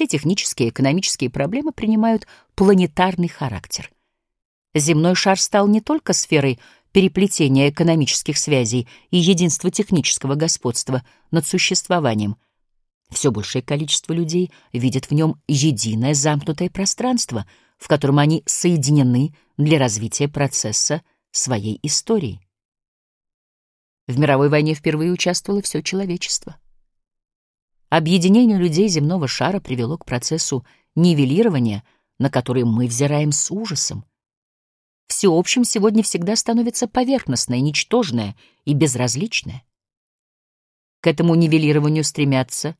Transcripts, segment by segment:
все технические и экономические проблемы принимают планетарный характер. Земной шар стал не только сферой переплетения экономических связей и единства технического господства над существованием. Все большее количество людей видит в нем единое замкнутое пространство, в котором они соединены для развития процесса своей истории. В мировой войне впервые участвовало все человечество. Объединение людей земного шара привело к процессу нивелирования, на который мы взираем с ужасом. Всеобщим сегодня всегда становится поверхностное, ничтожное и безразличное. К этому нивелированию стремятся,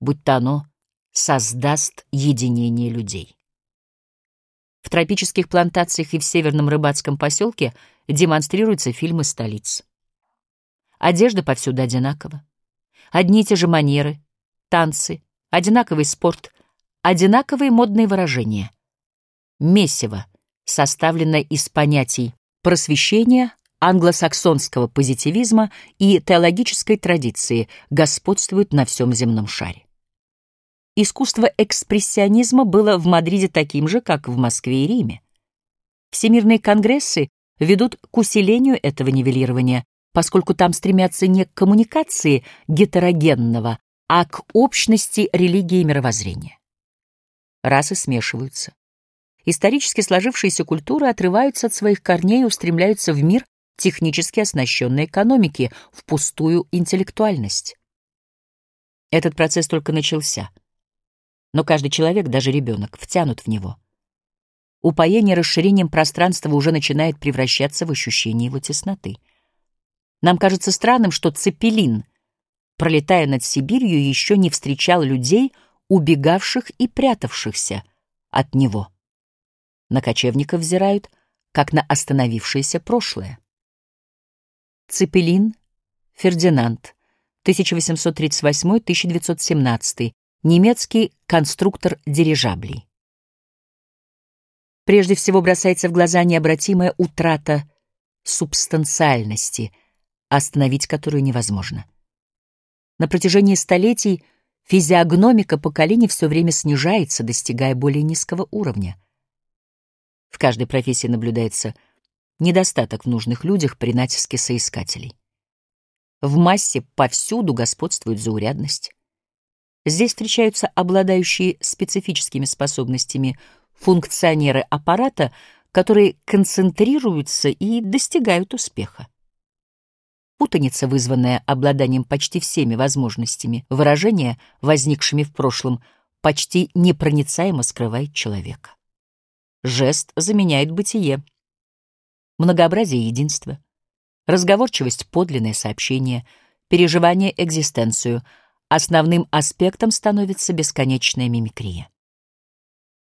будь то оно создаст единение людей. В тропических плантациях и в северном рыбацком поселке демонстрируются фильмы столиц. Одежда повсюду одинакова. Одни и те же манеры, танцы, одинаковый спорт, одинаковые модные выражения. Месиво, составленное из понятий просвещения, англосаксонского позитивизма и теологической традиции, господствует на всем земном шаре. Искусство экспрессионизма было в Мадриде таким же, как в Москве и Риме. Всемирные конгрессы ведут к усилению этого нивелирования, поскольку там стремятся не к коммуникации гетерогенного, а к общности религии и мировоззрения. Расы смешиваются. Исторически сложившиеся культуры отрываются от своих корней и устремляются в мир технически оснащенной экономики, в пустую интеллектуальность. Этот процесс только начался — но каждый человек, даже ребенок, втянут в него. Упоение расширением пространства уже начинает превращаться в ощущение его тесноты. Нам кажется странным, что Цепелин, пролетая над Сибирью, еще не встречал людей, убегавших и прятавшихся от него. На кочевников взирают, как на остановившееся прошлое. Цепелин, Фердинанд, 1838-1917, немецкий конструктор дирижаблей. Прежде всего бросается в глаза необратимая утрата субстанциальности, остановить которую невозможно. На протяжении столетий физиогномика поколений все время снижается, достигая более низкого уровня. В каждой профессии наблюдается недостаток в нужных людях при натиске соискателей. В массе повсюду господствует заурядность. Здесь встречаются обладающие специфическими способностями функционеры аппарата, которые концентрируются и достигают успеха. Путаница, вызванная обладанием почти всеми возможностями выражения, возникшими в прошлом, почти непроницаемо скрывает человека. Жест заменяет бытие. Многообразие единства. Разговорчивость — подлинное сообщение, переживание — экзистенцию — Основным аспектом становится бесконечная мимикрия.